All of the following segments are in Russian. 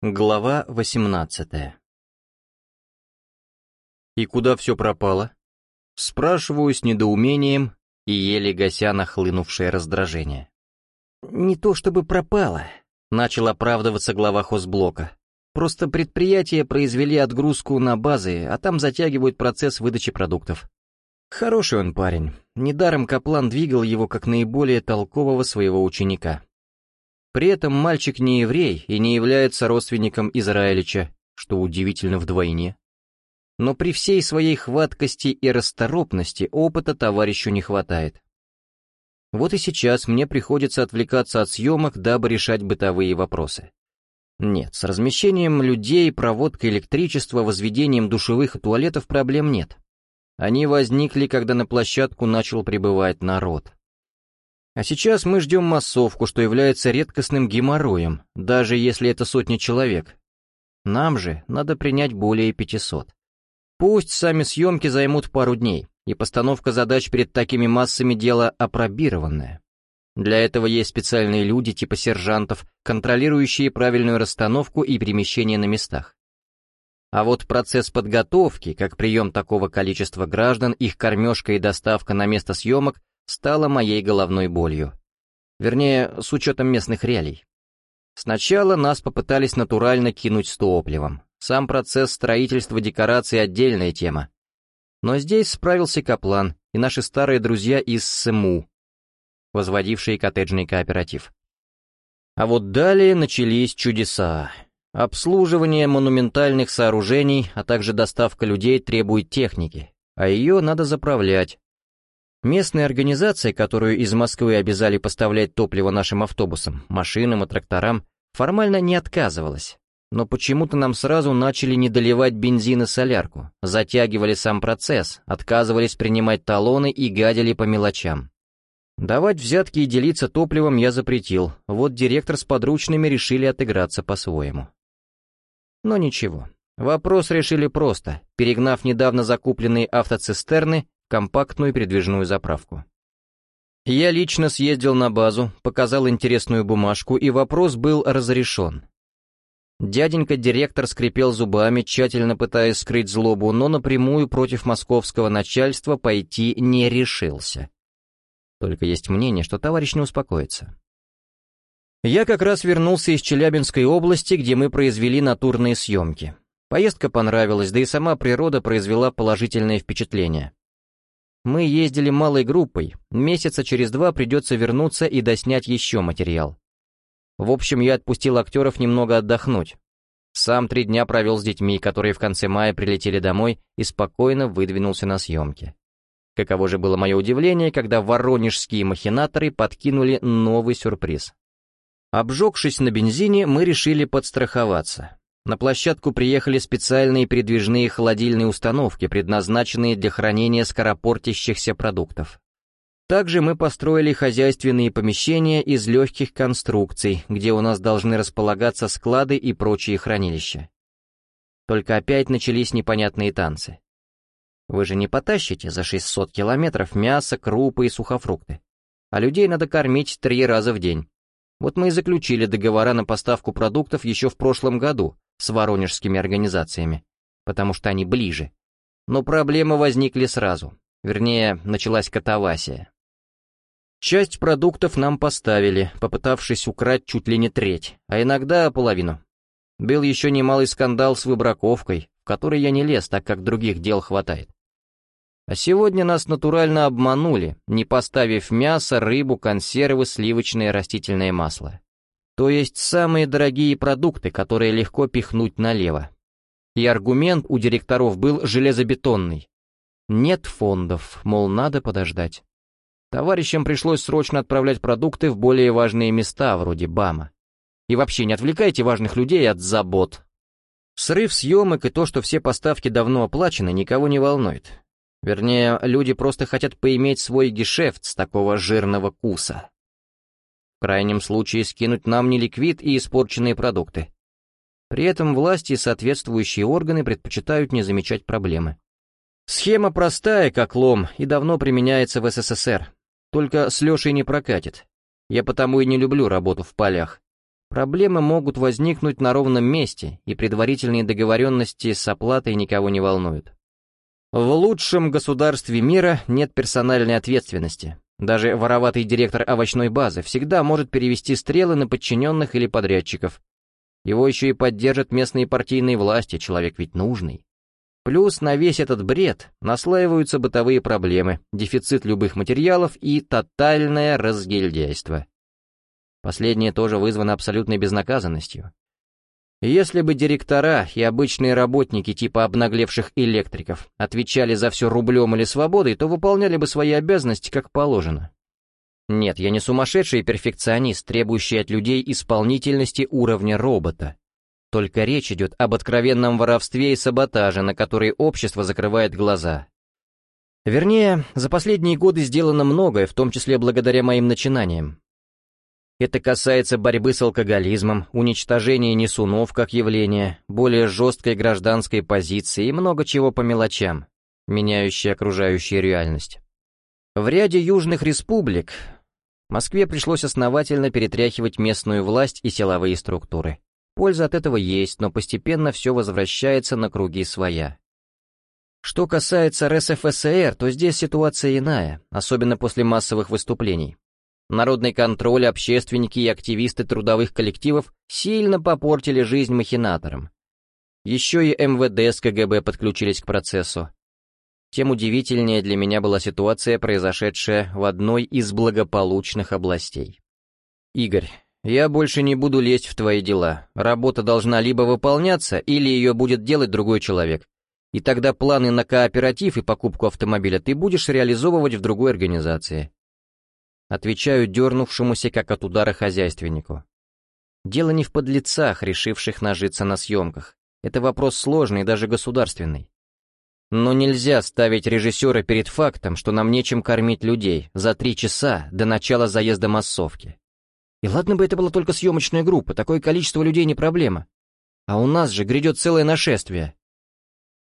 Глава 18 «И куда все пропало?» Спрашиваю с недоумением и еле гася нахлынувшее раздражение. «Не то чтобы пропало», — начал оправдываться глава хозблока. «Просто предприятия произвели отгрузку на базы, а там затягивают процесс выдачи продуктов. Хороший он парень. Недаром Каплан двигал его как наиболее толкового своего ученика. При этом мальчик не еврей и не является родственником Израилича, что удивительно вдвойне. Но при всей своей хваткости и расторопности опыта товарищу не хватает. Вот и сейчас мне приходится отвлекаться от съемок, дабы решать бытовые вопросы. Нет, с размещением людей, проводкой электричества, возведением душевых и туалетов проблем нет. Они возникли, когда на площадку начал прибывать народ. А сейчас мы ждем массовку, что является редкостным геморроем, даже если это сотни человек. Нам же надо принять более 500. Пусть сами съемки займут пару дней, и постановка задач перед такими массами дело опробированное. Для этого есть специальные люди типа сержантов, контролирующие правильную расстановку и перемещение на местах. А вот процесс подготовки, как прием такого количества граждан, их кормежка и доставка на место съемок, стало моей головной болью. Вернее, с учетом местных реалий. Сначала нас попытались натурально кинуть с топливом. Сам процесс строительства декораций — отдельная тема. Но здесь справился Каплан и наши старые друзья из СМУ, возводившие коттеджный кооператив. А вот далее начались чудеса. Обслуживание монументальных сооружений, а также доставка людей требует техники, а ее надо заправлять, Местная организация, которую из Москвы обязали поставлять топливо нашим автобусам, машинам и тракторам, формально не отказывалась. Но почему-то нам сразу начали не доливать бензин и солярку, затягивали сам процесс, отказывались принимать талоны и гадили по мелочам. Давать взятки и делиться топливом я запретил, вот директор с подручными решили отыграться по-своему. Но ничего, вопрос решили просто, перегнав недавно закупленные автоцистерны компактную передвижную заправку. Я лично съездил на базу, показал интересную бумажку, и вопрос был разрешен. Дяденька-директор скрипел зубами, тщательно пытаясь скрыть злобу, но напрямую против московского начальства пойти не решился. Только есть мнение, что товарищ не успокоится. Я как раз вернулся из Челябинской области, где мы произвели натурные съемки. Поездка понравилась, да и сама природа произвела положительное впечатление. Мы ездили малой группой, месяца через два придется вернуться и доснять еще материал. В общем, я отпустил актеров немного отдохнуть. Сам три дня провел с детьми, которые в конце мая прилетели домой и спокойно выдвинулся на съемки. Каково же было мое удивление, когда воронежские махинаторы подкинули новый сюрприз. Обжегшись на бензине, мы решили подстраховаться. На площадку приехали специальные передвижные холодильные установки, предназначенные для хранения скоропортящихся продуктов. Также мы построили хозяйственные помещения из легких конструкций, где у нас должны располагаться склады и прочие хранилища. Только опять начались непонятные танцы. Вы же не потащите за 600 километров мясо, крупы и сухофрукты. А людей надо кормить три раза в день. Вот мы и заключили договора на поставку продуктов еще в прошлом году, с воронежскими организациями, потому что они ближе. Но проблемы возникли сразу. Вернее, началась катавасия. Часть продуктов нам поставили, попытавшись украть чуть ли не треть, а иногда половину. Был еще немалый скандал с выбраковкой, в который я не лез, так как других дел хватает. А сегодня нас натурально обманули, не поставив мясо, рыбу, консервы, сливочное растительное масло. То есть самые дорогие продукты, которые легко пихнуть налево. И аргумент у директоров был железобетонный. Нет фондов, мол, надо подождать. Товарищам пришлось срочно отправлять продукты в более важные места, вроде БАМа. И вообще не отвлекайте важных людей от забот. Срыв съемок и то, что все поставки давно оплачены, никого не волнует. Вернее, люди просто хотят поиметь свой гешефт с такого жирного куса. В крайнем случае скинуть нам неликвид и испорченные продукты. При этом власти и соответствующие органы предпочитают не замечать проблемы. Схема простая, как лом, и давно применяется в СССР. Только с Лешей не прокатит. Я потому и не люблю работу в полях. Проблемы могут возникнуть на ровном месте, и предварительные договоренности с оплатой никого не волнуют. В лучшем государстве мира нет персональной ответственности. Даже вороватый директор овощной базы всегда может перевести стрелы на подчиненных или подрядчиков. Его еще и поддержат местные партийные власти, человек ведь нужный. Плюс на весь этот бред наслаиваются бытовые проблемы, дефицит любых материалов и тотальное разгильдяйство. Последнее тоже вызвано абсолютной безнаказанностью. Если бы директора и обычные работники типа обнаглевших электриков отвечали за все рублем или свободой, то выполняли бы свои обязанности как положено. Нет, я не сумасшедший перфекционист, требующий от людей исполнительности уровня робота. Только речь идет об откровенном воровстве и саботаже, на который общество закрывает глаза. Вернее, за последние годы сделано многое, в том числе благодаря моим начинаниям. Это касается борьбы с алкоголизмом, уничтожения несунов как явления, более жесткой гражданской позиции и много чего по мелочам, меняющей окружающую реальность. В ряде южных республик Москве пришлось основательно перетряхивать местную власть и силовые структуры. Польза от этого есть, но постепенно все возвращается на круги своя. Что касается РСФСР, то здесь ситуация иная, особенно после массовых выступлений. Народный контроль, общественники и активисты трудовых коллективов сильно попортили жизнь махинаторам. Еще и МВД с КГБ подключились к процессу. Тем удивительнее для меня была ситуация, произошедшая в одной из благополучных областей. Игорь, я больше не буду лезть в твои дела. Работа должна либо выполняться, или ее будет делать другой человек. И тогда планы на кооператив и покупку автомобиля ты будешь реализовывать в другой организации. Отвечаю дернувшемуся как от удара хозяйственнику. Дело не в подлецах, решивших нажиться на съемках. Это вопрос сложный, даже государственный. Но нельзя ставить режиссера перед фактом, что нам нечем кормить людей за три часа до начала заезда массовки. И ладно бы это была только съемочная группа, такое количество людей не проблема. А у нас же грядет целое нашествие.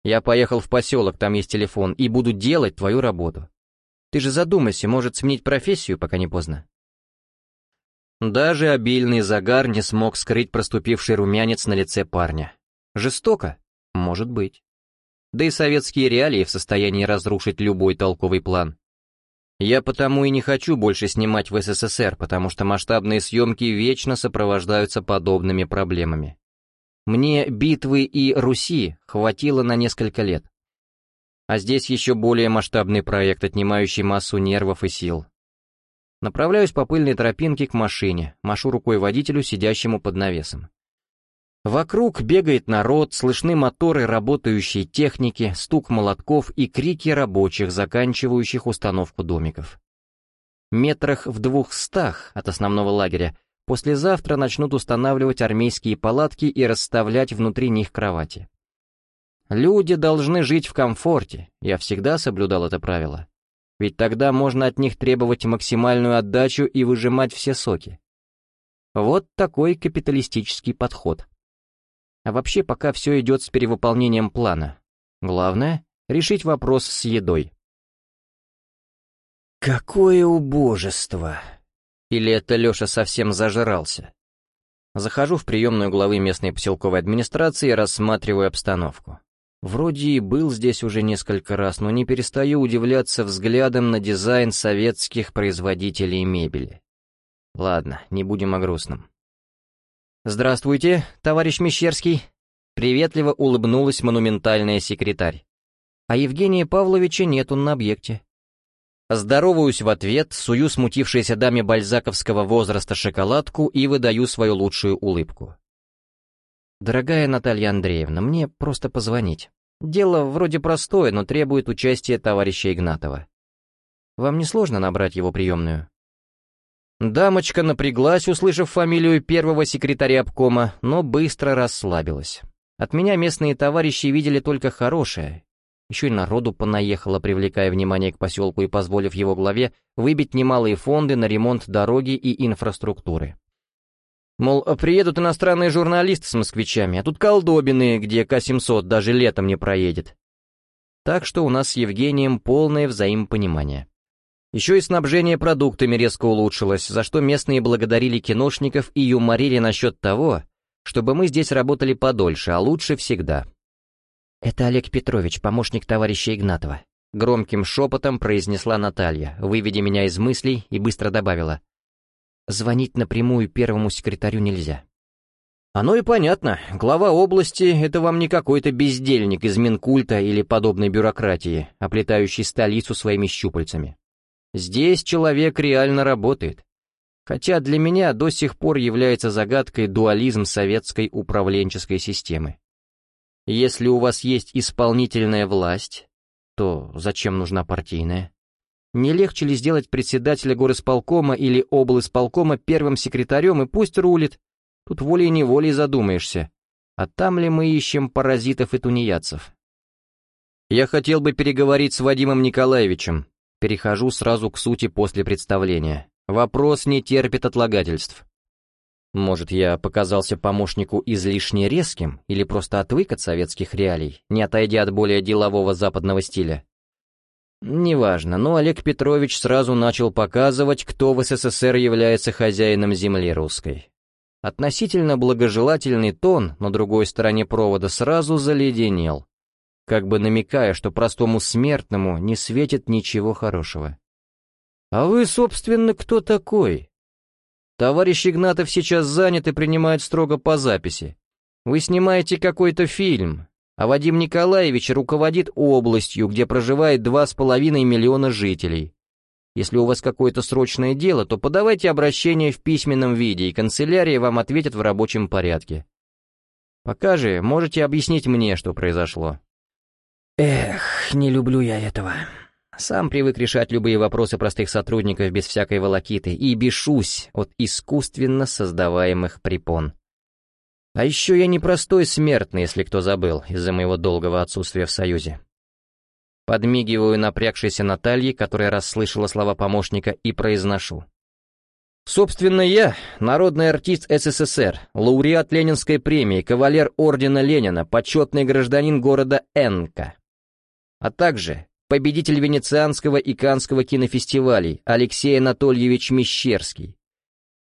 Я поехал в поселок, там есть телефон, и буду делать твою работу. Ты же задумайся, может сменить профессию, пока не поздно. Даже обильный загар не смог скрыть проступивший румянец на лице парня. Жестоко? Может быть. Да и советские реалии в состоянии разрушить любой толковый план. Я потому и не хочу больше снимать в СССР, потому что масштабные съемки вечно сопровождаются подобными проблемами. Мне битвы и Руси хватило на несколько лет. А здесь еще более масштабный проект, отнимающий массу нервов и сил. Направляюсь по пыльной тропинке к машине, машу рукой водителю, сидящему под навесом. Вокруг бегает народ, слышны моторы работающей техники, стук молотков и крики рабочих, заканчивающих установку домиков. Метрах в двухстах от основного лагеря послезавтра начнут устанавливать армейские палатки и расставлять внутри них кровати. Люди должны жить в комфорте, я всегда соблюдал это правило. Ведь тогда можно от них требовать максимальную отдачу и выжимать все соки. Вот такой капиталистический подход. А вообще пока все идет с перевыполнением плана. Главное — решить вопрос с едой. Какое убожество! Или это Леша совсем зажрался? Захожу в приемную главы местной поселковой администрации и рассматриваю обстановку. Вроде и был здесь уже несколько раз, но не перестаю удивляться взглядом на дизайн советских производителей мебели. Ладно, не будем о грустном. «Здравствуйте, товарищ Мещерский!» Приветливо улыбнулась монументальная секретарь. А Евгения Павловича нет он на объекте. Здороваюсь в ответ, сую смутившейся даме бальзаковского возраста шоколадку и выдаю свою лучшую улыбку. «Дорогая Наталья Андреевна, мне просто позвонить. Дело вроде простое, но требует участия товарища Игнатова. Вам не сложно набрать его приемную?» Дамочка напряглась, услышав фамилию первого секретаря обкома, но быстро расслабилась. От меня местные товарищи видели только хорошее. Еще и народу понаехало, привлекая внимание к поселку и позволив его главе выбить немалые фонды на ремонт дороги и инфраструктуры. Мол, приедут иностранные журналисты с москвичами, а тут колдобины, где К-700 даже летом не проедет. Так что у нас с Евгением полное взаимопонимание. Еще и снабжение продуктами резко улучшилось, за что местные благодарили киношников и юморили насчет того, чтобы мы здесь работали подольше, а лучше всегда. «Это Олег Петрович, помощник товарища Игнатова», — громким шепотом произнесла Наталья, выведя меня из мыслей и быстро добавила. «Звонить напрямую первому секретарю нельзя». Оно и понятно, глава области — это вам не какой-то бездельник из Минкульта или подобной бюрократии, оплетающий столицу своими щупальцами. Здесь человек реально работает. Хотя для меня до сих пор является загадкой дуализм советской управленческой системы. Если у вас есть исполнительная власть, то зачем нужна партийная? Не легче ли сделать председателя горосполкома или облисполкома первым секретарем и пусть рулит, Тут волей-неволей задумаешься, а там ли мы ищем паразитов и тунеядцев? Я хотел бы переговорить с Вадимом Николаевичем. Перехожу сразу к сути после представления. Вопрос не терпит отлагательств. Может, я показался помощнику излишне резким или просто отвык от советских реалий, не отойдя от более делового западного стиля? Неважно, но Олег Петрович сразу начал показывать, кто в СССР является хозяином земли русской. Относительно благожелательный тон на другой стороне провода сразу заледенел, как бы намекая, что простому смертному не светит ничего хорошего. «А вы, собственно, кто такой?» «Товарищ Игнатов сейчас занят и принимает строго по записи. Вы снимаете какой-то фильм, а Вадим Николаевич руководит областью, где проживает два с половиной миллиона жителей. Если у вас какое-то срочное дело, то подавайте обращение в письменном виде, и канцелярия вам ответит в рабочем порядке. Пока же можете объяснить мне, что произошло. Эх, не люблю я этого. Сам привык решать любые вопросы простых сотрудников без всякой волокиты и бешусь от искусственно создаваемых препон. А еще я не простой смертный, если кто забыл, из-за моего долгого отсутствия в Союзе. Подмигиваю напрягшейся Наталье, которая расслышала слова помощника, и произношу. Собственно, я — народный артист СССР, лауреат Ленинской премии, кавалер Ордена Ленина, почетный гражданин города Энка, а также победитель Венецианского и Канского кинофестивалей Алексей Анатольевич Мещерский.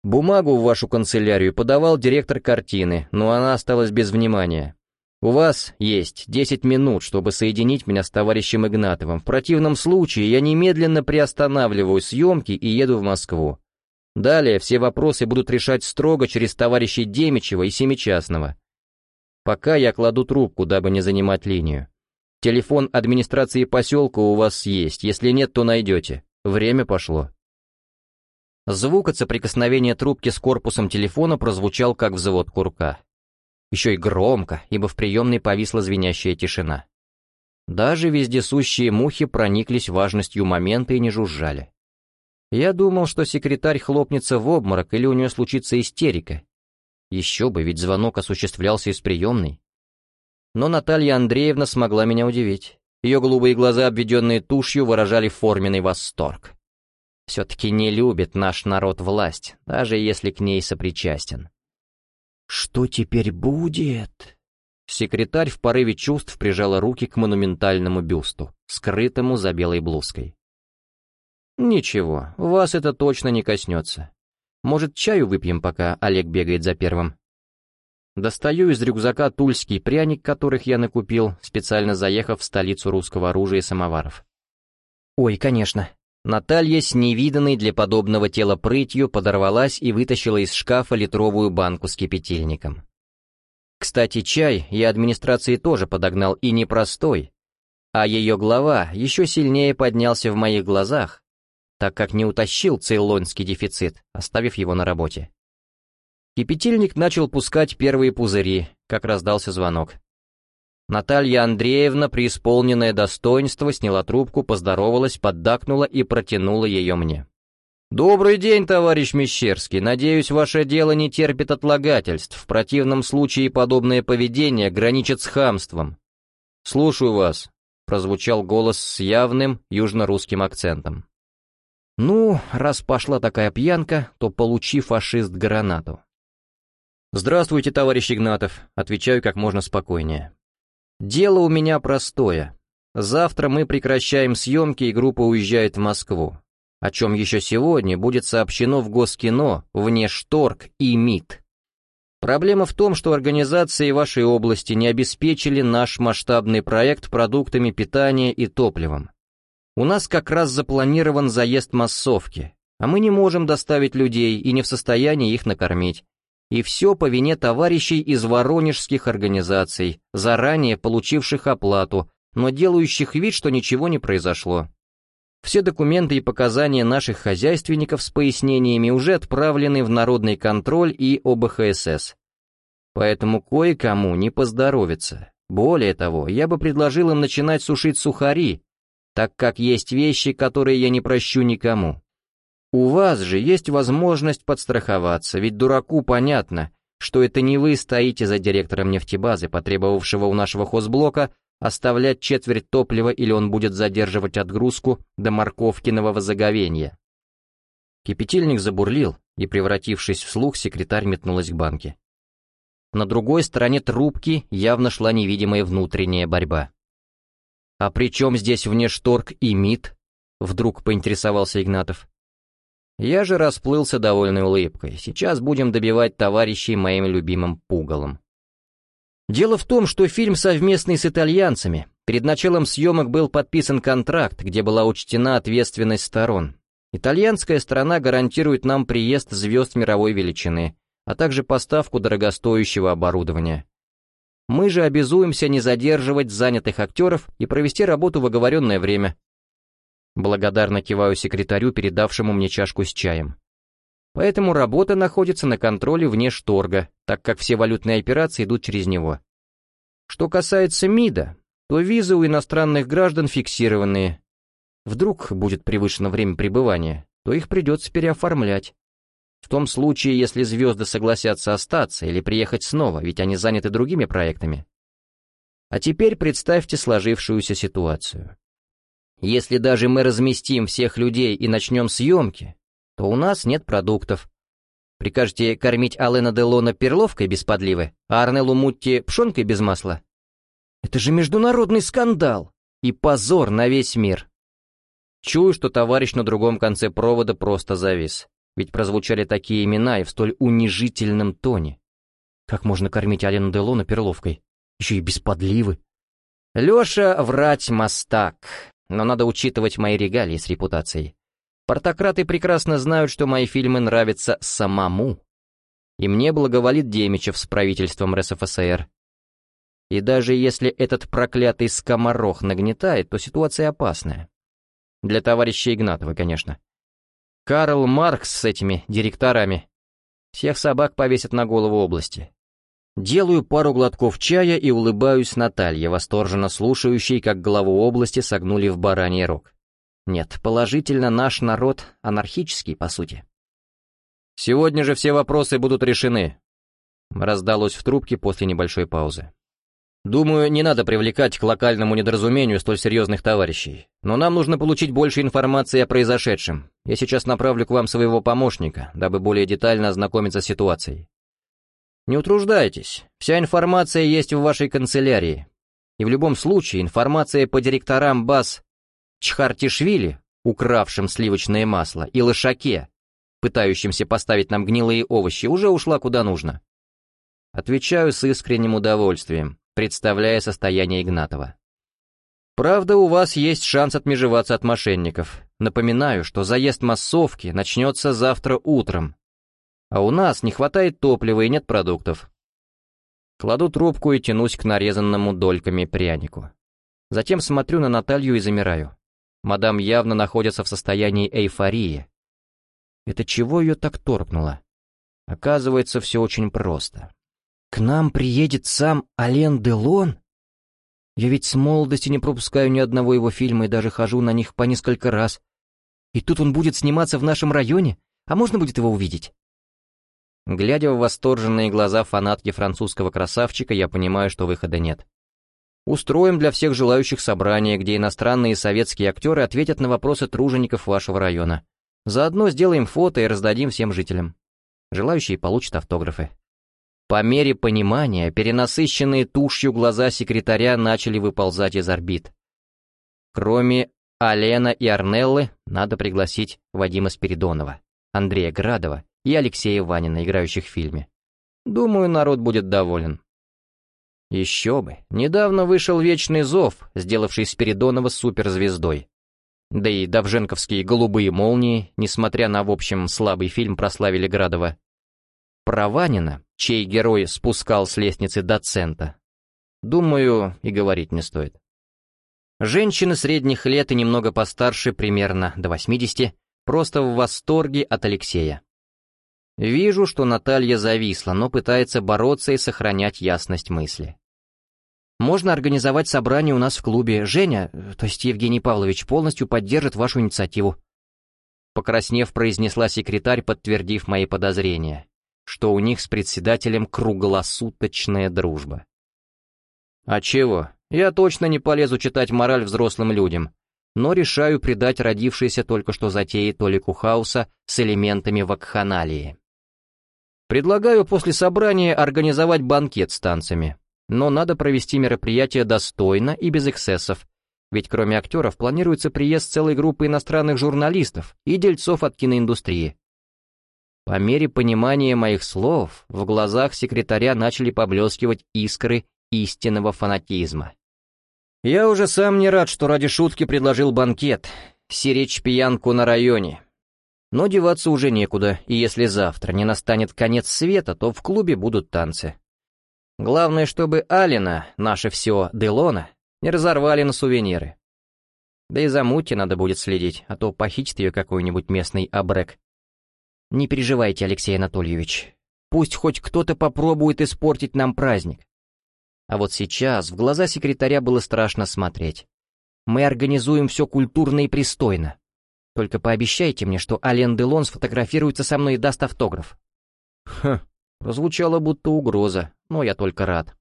Бумагу в вашу канцелярию подавал директор картины, но она осталась без внимания. У вас есть 10 минут, чтобы соединить меня с товарищем Игнатовым. В противном случае я немедленно приостанавливаю съемки и еду в Москву. Далее все вопросы будут решать строго через товарищей Демичева и Семичастного. Пока я кладу трубку, дабы не занимать линию. Телефон администрации поселка у вас есть, если нет, то найдете. Время пошло. Звук от соприкосновения трубки с корпусом телефона прозвучал как взвод курка. Еще и громко, ибо в приемной повисла звенящая тишина. Даже вездесущие мухи прониклись важностью момента и не жужжали. Я думал, что секретарь хлопнется в обморок или у нее случится истерика. Еще бы, ведь звонок осуществлялся из приемной. Но Наталья Андреевна смогла меня удивить. Ее голубые глаза, обведенные тушью, выражали форменный восторг. Все-таки не любит наш народ власть, даже если к ней сопричастен. «Что теперь будет?» Секретарь в порыве чувств прижала руки к монументальному бюсту, скрытому за белой блузкой. «Ничего, вас это точно не коснется. Может, чаю выпьем, пока Олег бегает за первым?» Достаю из рюкзака тульский пряник, которых я накупил, специально заехав в столицу русского оружия и самоваров. «Ой, конечно», Наталья с невиданной для подобного тела прытью подорвалась и вытащила из шкафа литровую банку с кипятильником. Кстати, чай я администрации тоже подогнал и непростой, а ее глава еще сильнее поднялся в моих глазах, так как не утащил цейлонский дефицит, оставив его на работе. Кипятильник начал пускать первые пузыри, как раздался звонок. Наталья Андреевна, преисполненное достоинство, сняла трубку, поздоровалась, поддакнула и протянула ее мне. «Добрый день, товарищ Мещерский. Надеюсь, ваше дело не терпит отлагательств. В противном случае подобное поведение граничит с хамством». «Слушаю вас», — прозвучал голос с явным южно-русским акцентом. «Ну, раз пошла такая пьянка, то получи, фашист, гранату». «Здравствуйте, товарищ Игнатов», — отвечаю как можно спокойнее. Дело у меня простое. Завтра мы прекращаем съемки, и группа уезжает в Москву. о чем еще сегодня будет сообщено в Госкино, Внешторг и МИД. Проблема в том, что организации вашей области не обеспечили наш масштабный проект продуктами питания и топливом. У нас как раз запланирован заезд массовки, а мы не можем доставить людей и не в состоянии их накормить. И все по вине товарищей из воронежских организаций, заранее получивших оплату, но делающих вид, что ничего не произошло. Все документы и показания наших хозяйственников с пояснениями уже отправлены в Народный контроль и ОБХСС. Поэтому кое-кому не поздоровится. Более того, я бы предложил им начинать сушить сухари, так как есть вещи, которые я не прощу никому. У вас же есть возможность подстраховаться, ведь дураку понятно, что это не вы стоите за директором нефтебазы, потребовавшего у нашего хозблока оставлять четверть топлива или он будет задерживать отгрузку до морковкиного заговения. Кипятильник забурлил, и, превратившись в слух, секретарь метнулась к банке. На другой стороне трубки явно шла невидимая внутренняя борьба. «А при чем здесь внешторг и МИД?» — вдруг поинтересовался Игнатов. Я же расплылся довольной улыбкой. Сейчас будем добивать товарищей моим любимым пугалом. Дело в том, что фильм совместный с итальянцами. Перед началом съемок был подписан контракт, где была учтена ответственность сторон. Итальянская сторона гарантирует нам приезд звезд мировой величины, а также поставку дорогостоящего оборудования. Мы же обязуемся не задерживать занятых актеров и провести работу в оговоренное время. Благодарно киваю секретарю, передавшему мне чашку с чаем. Поэтому работа находится на контроле вне шторга, так как все валютные операции идут через него. Что касается МИДа, то визы у иностранных граждан фиксированные. Вдруг будет превышено время пребывания, то их придется переоформлять. В том случае, если звезды согласятся остаться или приехать снова, ведь они заняты другими проектами. А теперь представьте сложившуюся ситуацию. Если даже мы разместим всех людей и начнем съемки, то у нас нет продуктов. Прикажете кормить Алена Делона перловкой без подливы, а Арнеллу Мутти пшенкой без масла? Это же международный скандал и позор на весь мир. Чую, что товарищ на другом конце провода просто завис, ведь прозвучали такие имена и в столь унижительном тоне. Как можно кормить Алену Делона перловкой? Еще и без подливы. Леша врать мастак, но надо учитывать мои регалии с репутацией. Портократы прекрасно знают, что мои фильмы нравятся самому. И мне благоволит Демичев с правительством РСФСР. И даже если этот проклятый скоморох нагнетает, то ситуация опасная. Для товарища Игнатова, конечно. Карл Маркс с этими директорами. Всех собак повесят на голову области. Делаю пару глотков чая и улыбаюсь Наталье, восторженно слушающей, как главу области согнули в бараний рог. Нет, положительно наш народ анархический, по сути. «Сегодня же все вопросы будут решены», — раздалось в трубке после небольшой паузы. «Думаю, не надо привлекать к локальному недоразумению столь серьезных товарищей, но нам нужно получить больше информации о произошедшем. Я сейчас направлю к вам своего помощника, дабы более детально ознакомиться с ситуацией. Не утруждайтесь, вся информация есть в вашей канцелярии. И в любом случае информация по директорам баз Чхартишвили, укравшим сливочное масло, и Лошаке, пытающимся поставить нам гнилые овощи, уже ушла куда нужно. Отвечаю с искренним удовольствием, представляя состояние Игнатова. Правда, у вас есть шанс отмежеваться от мошенников. Напоминаю, что заезд массовки начнется завтра утром. А у нас не хватает топлива и нет продуктов. Кладу трубку и тянусь к нарезанному дольками прянику. Затем смотрю на Наталью и замираю. Мадам явно находится в состоянии эйфории. Это чего ее так торкнуло? Оказывается, все очень просто. К нам приедет сам Ален Делон? Я ведь с молодости не пропускаю ни одного его фильма и даже хожу на них по несколько раз. И тут он будет сниматься в нашем районе? А можно будет его увидеть? Глядя в восторженные глаза фанатки французского красавчика, я понимаю, что выхода нет. Устроим для всех желающих собрание, где иностранные и советские актеры ответят на вопросы тружеников вашего района. Заодно сделаем фото и раздадим всем жителям. Желающие получат автографы. По мере понимания, перенасыщенные тушью глаза секретаря начали выползать из орбит. Кроме Алена и Арнеллы надо пригласить Вадима Спиридонова, Андрея Градова и Алексея Ванина, играющих в фильме. Думаю, народ будет доволен. Еще бы, недавно вышел «Вечный зов», сделавший Спиридонова суперзвездой. Да и давженковские «Голубые молнии», несмотря на, в общем, слабый фильм, прославили Градова. Про Ванина, чей герой спускал с лестницы доцента, думаю, и говорить не стоит. Женщины средних лет и немного постарше, примерно до 80, просто в восторге от Алексея. Вижу, что Наталья зависла, но пытается бороться и сохранять ясность мысли. Можно организовать собрание у нас в клубе. Женя, то есть Евгений Павлович, полностью поддержит вашу инициативу. Покраснев, произнесла секретарь, подтвердив мои подозрения, что у них с председателем круглосуточная дружба. А чего? Я точно не полезу читать мораль взрослым людям, но решаю придать родившейся только что затеи Толику Хауса с элементами вакханалии. Предлагаю после собрания организовать банкет с танцами. Но надо провести мероприятие достойно и без эксцессов, ведь кроме актеров планируется приезд целой группы иностранных журналистов и дельцов от киноиндустрии. По мере понимания моих слов, в глазах секретаря начали поблескивать искры истинного фанатизма. Я уже сам не рад, что ради шутки предложил банкет, сиречь пьянку на районе, но деваться уже некуда, и если завтра не настанет конец света, то в клубе будут танцы. Главное, чтобы Алина, наше все Делона, не разорвали на сувениры. Да и за Мути надо будет следить, а то похитит ее какой-нибудь местный абрек. Не переживайте, Алексей Анатольевич. Пусть хоть кто-то попробует испортить нам праздник. А вот сейчас в глаза секретаря было страшно смотреть. Мы организуем все культурно и пристойно. Только пообещайте мне, что Ален Делон сфотографируется со мной и даст автограф». Хм, прозвучало будто угроза, но я только рад.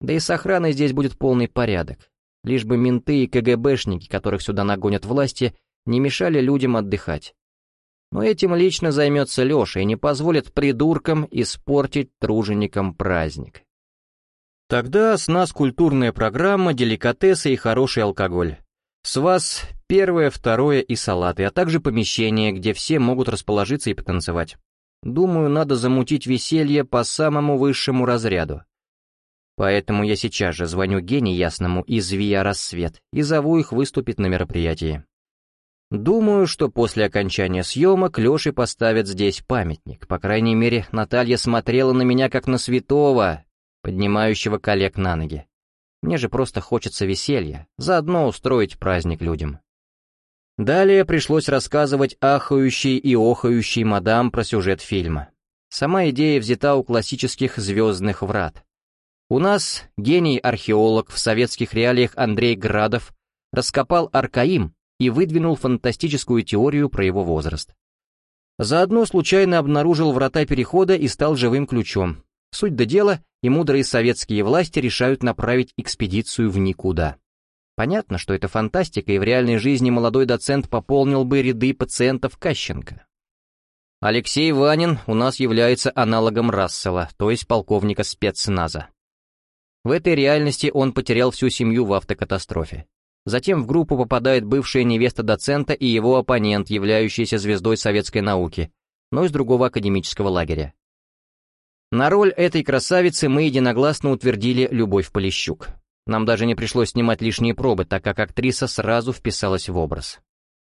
Да и с охраной здесь будет полный порядок. Лишь бы менты и КГБшники, которых сюда нагонят власти, не мешали людям отдыхать. Но этим лично займется Леша и не позволит придуркам испортить труженикам праздник. Тогда с нас культурная программа, деликатесы и хороший алкоголь. С вас первое, второе и салаты, а также помещение, где все могут расположиться и потанцевать. Думаю, надо замутить веселье по самому высшему разряду. Поэтому я сейчас же звоню Гене Ясному из ВИА «Рассвет» и зову их выступить на мероприятии. Думаю, что после окончания съемок Леше поставят здесь памятник. По крайней мере, Наталья смотрела на меня как на святого, поднимающего коллег на ноги. Мне же просто хочется веселья, заодно устроить праздник людям. Далее пришлось рассказывать ахающей и охающей мадам про сюжет фильма. Сама идея взята у классических «Звездных врат». У нас гений-археолог в советских реалиях Андрей Градов раскопал Аркаим и выдвинул фантастическую теорию про его возраст. Заодно случайно обнаружил врата перехода и стал живым ключом. Суть до дела, и мудрые советские власти решают направить экспедицию в никуда. Понятно, что это фантастика, и в реальной жизни молодой доцент пополнил бы ряды пациентов Кащенко. Алексей Ванин у нас является аналогом Рассела, то есть полковника спецназа. В этой реальности он потерял всю семью в автокатастрофе. Затем в группу попадает бывшая невеста доцента и его оппонент, являющийся звездой советской науки, но из другого академического лагеря. На роль этой красавицы мы единогласно утвердили Любовь Полищук. Нам даже не пришлось снимать лишние пробы, так как актриса сразу вписалась в образ.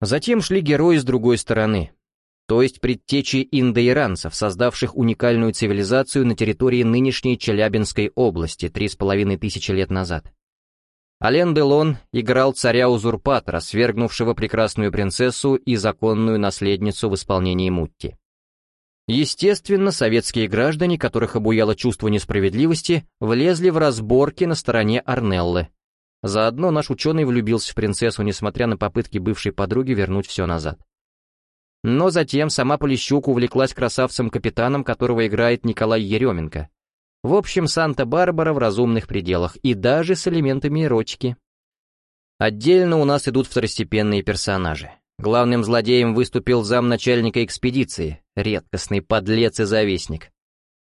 Затем шли герои с другой стороны, то есть предтечи индоиранцев, создавших уникальную цивилизацию на территории нынешней Челябинской области три с половиной тысячи лет назад. Ален Делон играл царя-узурпатора, свергнувшего прекрасную принцессу и законную наследницу в исполнении Мутти. Естественно, советские граждане, которых обуяло чувство несправедливости, влезли в разборки на стороне Арнеллы. Заодно наш ученый влюбился в принцессу, несмотря на попытки бывшей подруги вернуть все назад. Но затем сама Полищук увлеклась красавцем-капитаном, которого играет Николай Еременко. В общем, Санта-Барбара в разумных пределах и даже с элементами эротики. Отдельно у нас идут второстепенные персонажи. Главным злодеем выступил замначальника экспедиции, редкостный подлец и завистник.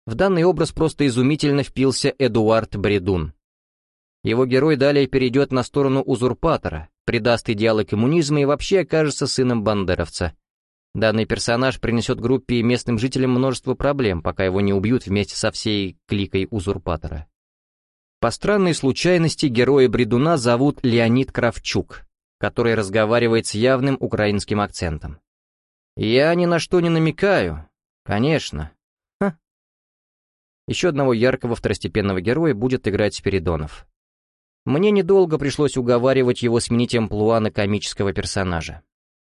В данный образ просто изумительно впился Эдуард Бредун. Его герой далее перейдет на сторону узурпатора, предаст идеалы коммунизма и вообще окажется сыном бандеровца. Данный персонаж принесет группе и местным жителям множество проблем, пока его не убьют вместе со всей кликой узурпатора. По странной случайности героя Бредуна зовут Леонид Кравчук, который разговаривает с явным украинским акцентом. Я ни на что не намекаю. Конечно. Ха. Еще одного яркого второстепенного героя будет играть Спиридонов. Мне недолго пришлось уговаривать его сменить амплуа на комического персонажа.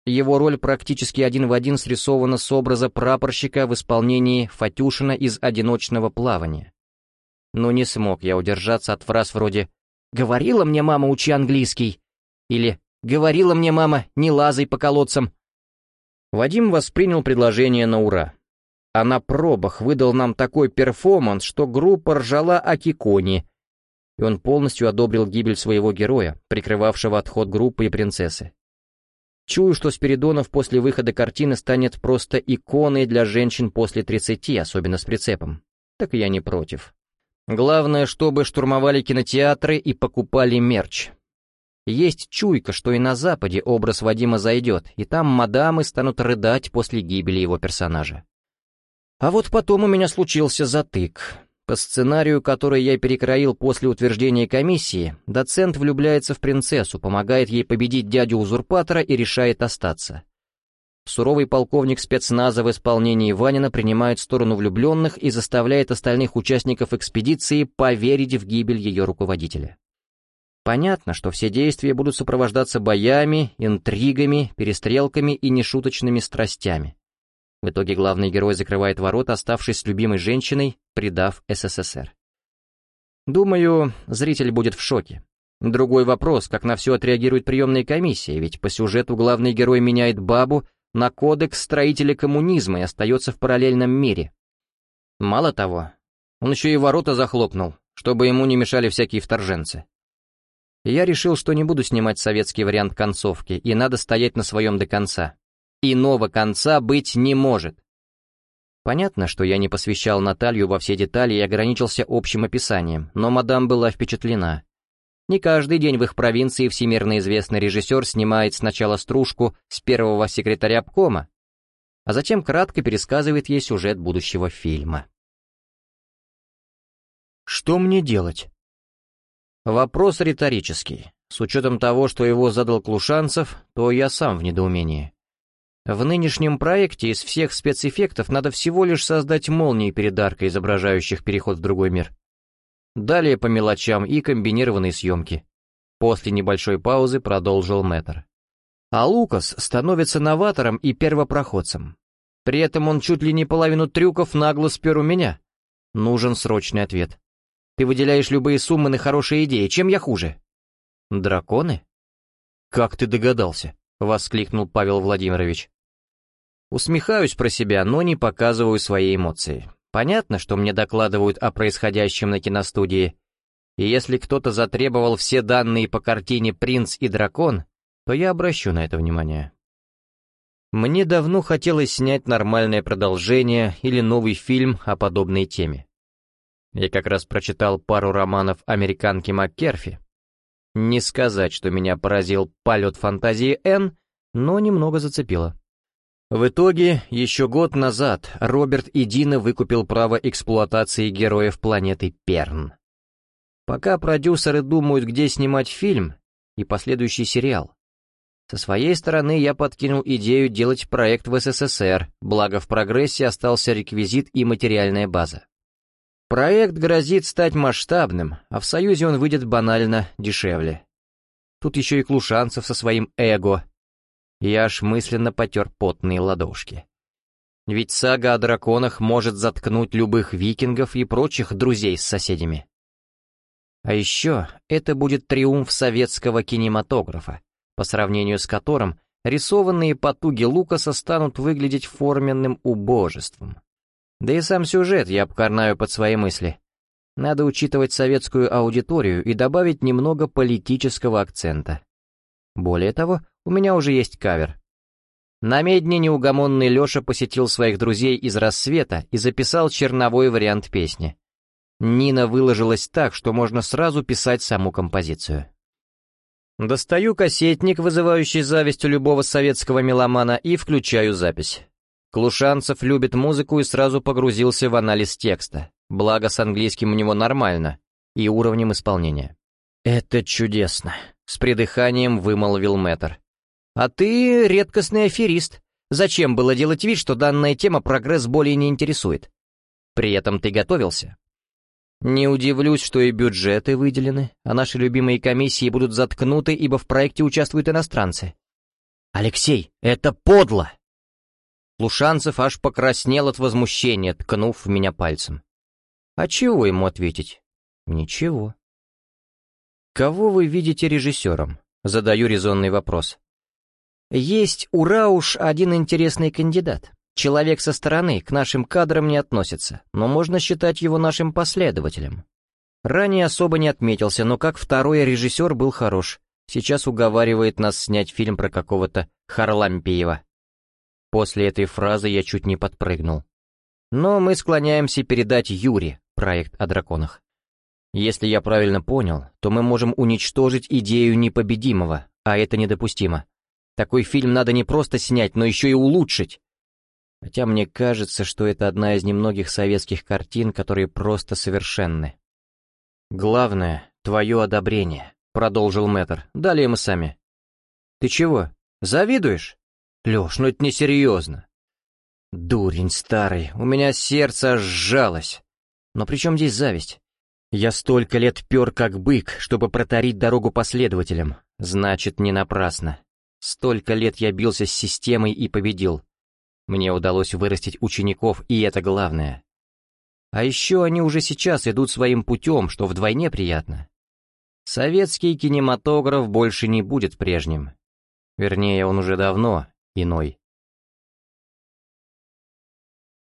Его роль практически один в один срисована с образа прапорщика в исполнении Фатюшина из «Одиночного плавания». Но не смог я удержаться от фраз вроде «Говорила мне мама, учи английский» или «Говорила мне мама, не лазай по колодцам». Вадим воспринял предложение на ура. А на пробах выдал нам такой перформанс, что группа ржала о Киконе, и он полностью одобрил гибель своего героя, прикрывавшего отход группы и принцессы. Чую, что Спиридонов после выхода картины станет просто иконой для женщин после 30, особенно с прицепом. Так я не против. Главное, чтобы штурмовали кинотеатры и покупали мерч. Есть чуйка, что и на Западе образ Вадима зайдет, и там мадамы станут рыдать после гибели его персонажа. А вот потом у меня случился затык. По сценарию, который я перекроил после утверждения комиссии, доцент влюбляется в принцессу, помогает ей победить дядю-узурпатора и решает остаться. Суровый полковник спецназа в исполнении Ванина принимает сторону влюбленных и заставляет остальных участников экспедиции поверить в гибель ее руководителя. Понятно, что все действия будут сопровождаться боями, интригами, перестрелками и нешуточными страстями. В итоге главный герой закрывает ворота, оставшись с любимой женщиной, предав СССР. Думаю, зритель будет в шоке. Другой вопрос, как на все отреагирует приемная комиссия, ведь по сюжету главный герой меняет бабу на кодекс строителя коммунизма и остается в параллельном мире. Мало того, он еще и ворота захлопнул, чтобы ему не мешали всякие вторженцы. Я решил, что не буду снимать советский вариант концовки, и надо стоять на своем до конца. Иного конца быть не может. Понятно, что я не посвящал Наталью во все детали и ограничился общим описанием, но мадам была впечатлена. Не каждый день в их провинции всемирно известный режиссер снимает сначала стружку с первого секретаря обкома, а затем кратко пересказывает ей сюжет будущего фильма. Что мне делать? Вопрос риторический. С учетом того, что его задал Клушанцев, то я сам в недоумении. В нынешнем проекте из всех спецэффектов надо всего лишь создать молнии перед аркой, изображающих переход в другой мир. Далее по мелочам и комбинированные съемки. После небольшой паузы продолжил Мэтр. А Лукас становится новатором и первопроходцем. При этом он чуть ли не половину трюков нагло спер у меня. Нужен срочный ответ. Ты выделяешь любые суммы на хорошие идеи, чем я хуже? Драконы? Как ты догадался? — воскликнул Павел Владимирович. Усмехаюсь про себя, но не показываю свои эмоции. Понятно, что мне докладывают о происходящем на киностудии, и если кто-то затребовал все данные по картине «Принц и дракон», то я обращу на это внимание. Мне давно хотелось снять нормальное продолжение или новый фильм о подобной теме. Я как раз прочитал пару романов американки МакКерфи, не сказать, что меня поразил полет фантазии Н, но немного зацепило. В итоге, еще год назад Роберт и Дина выкупил право эксплуатации героев планеты Перн. Пока продюсеры думают, где снимать фильм и последующий сериал. Со своей стороны я подкинул идею делать проект в СССР, благо в прогрессе остался реквизит и материальная база. Проект грозит стать масштабным, а в Союзе он выйдет банально дешевле. Тут еще и Клушанцев со своим эго. Я аж мысленно потер потные ладошки. Ведь сага о драконах может заткнуть любых викингов и прочих друзей с соседями. А еще это будет триумф советского кинематографа, по сравнению с которым рисованные потуги Лукаса станут выглядеть форменным убожеством. Да и сам сюжет я обкарнаю под свои мысли. Надо учитывать советскую аудиторию и добавить немного политического акцента. Более того, у меня уже есть кавер. На медне неугомонный Леша посетил своих друзей из «Рассвета» и записал черновой вариант песни. Нина выложилась так, что можно сразу писать саму композицию. Достаю кассетник, вызывающий зависть у любого советского меломана, и включаю запись. Клушанцев любит музыку и сразу погрузился в анализ текста. Благо, с английским у него нормально. И уровнем исполнения. «Это чудесно», — с придыханием вымолвил мэтр. «А ты редкостный аферист. Зачем было делать вид, что данная тема прогресс более не интересует? При этом ты готовился. Не удивлюсь, что и бюджеты выделены, а наши любимые комиссии будут заткнуты, ибо в проекте участвуют иностранцы. Алексей, это подло! Лушанцев аж покраснел от возмущения, ткнув в меня пальцем. А чего ему ответить? Ничего. Кого вы видите режиссером? Задаю резонный вопрос. Есть у Рауш один интересный кандидат. Человек со стороны к нашим кадрам не относится, но можно считать его нашим последователем. Ранее особо не отметился, но как второй режиссер был хорош. Сейчас уговаривает нас снять фильм про какого-то Харлампиева. После этой фразы я чуть не подпрыгнул. Но мы склоняемся передать Юре проект о драконах. Если я правильно понял, то мы можем уничтожить идею непобедимого, а это недопустимо. Такой фильм надо не просто снять, но еще и улучшить. Хотя мне кажется, что это одна из немногих советских картин, которые просто совершенны. «Главное — твое одобрение», — продолжил мэтр. «Далее мы сами». «Ты чего, завидуешь?» «Леш, ну это несерьезно». «Дурень старый, у меня сердце сжалось. Но при чем здесь зависть? Я столько лет пер как бык, чтобы протарить дорогу последователям. Значит, не напрасно. Столько лет я бился с системой и победил. Мне удалось вырастить учеников, и это главное. А еще они уже сейчас идут своим путем, что вдвойне приятно. Советский кинематограф больше не будет прежним. Вернее, он уже давно иной.